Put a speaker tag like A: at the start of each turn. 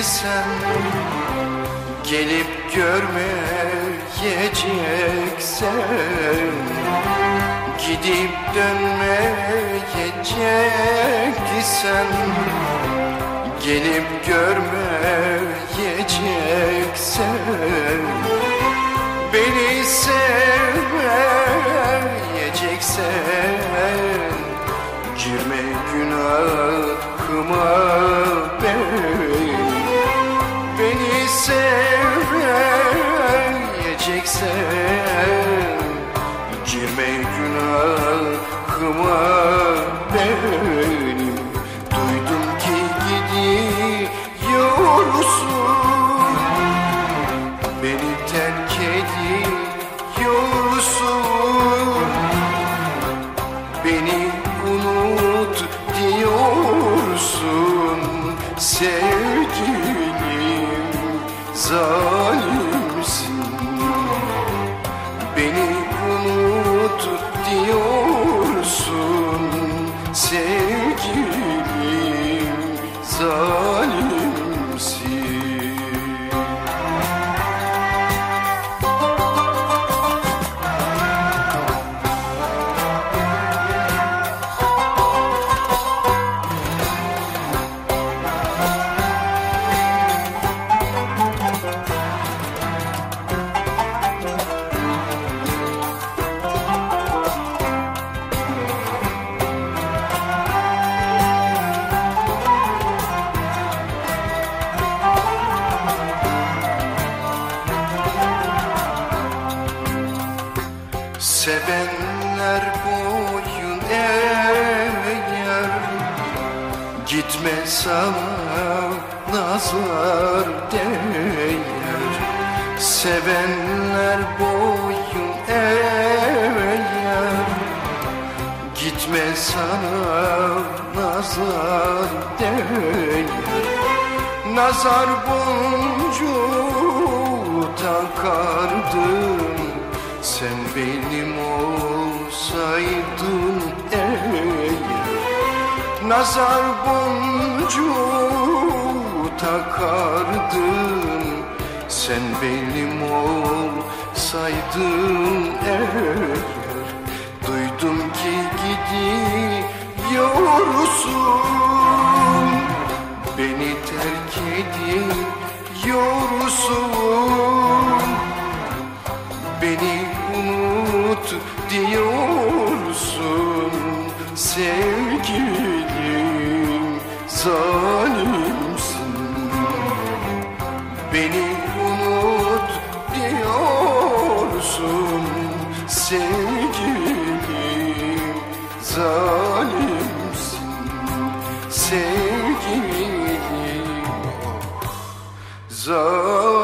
A: isen Gelip görmeyeceksen Gidip dönmeyecek isen Gelip görmeyeceksen Beni sevmeyeceksen Girme günahıma ben. Beni sevmeyeceksen Girme günahıma benim zalimsin Beni unut diyorsun Sevenler boyun eğer Gitme sana nazar değer. Sevenler boyun eğer Gitme sana nazar değer. Nazar boncuğu takardım Sen benim Nazar boncuğu takardım. Sen benim olsaydın eğer Duydum ki gidiyorsun. Beni terk ediyorsun. Beni unut diyorsun sevgilim zalimsin. Beni unut diyorsun. Sevgilim zalimsin. Sevgilim zalimsin.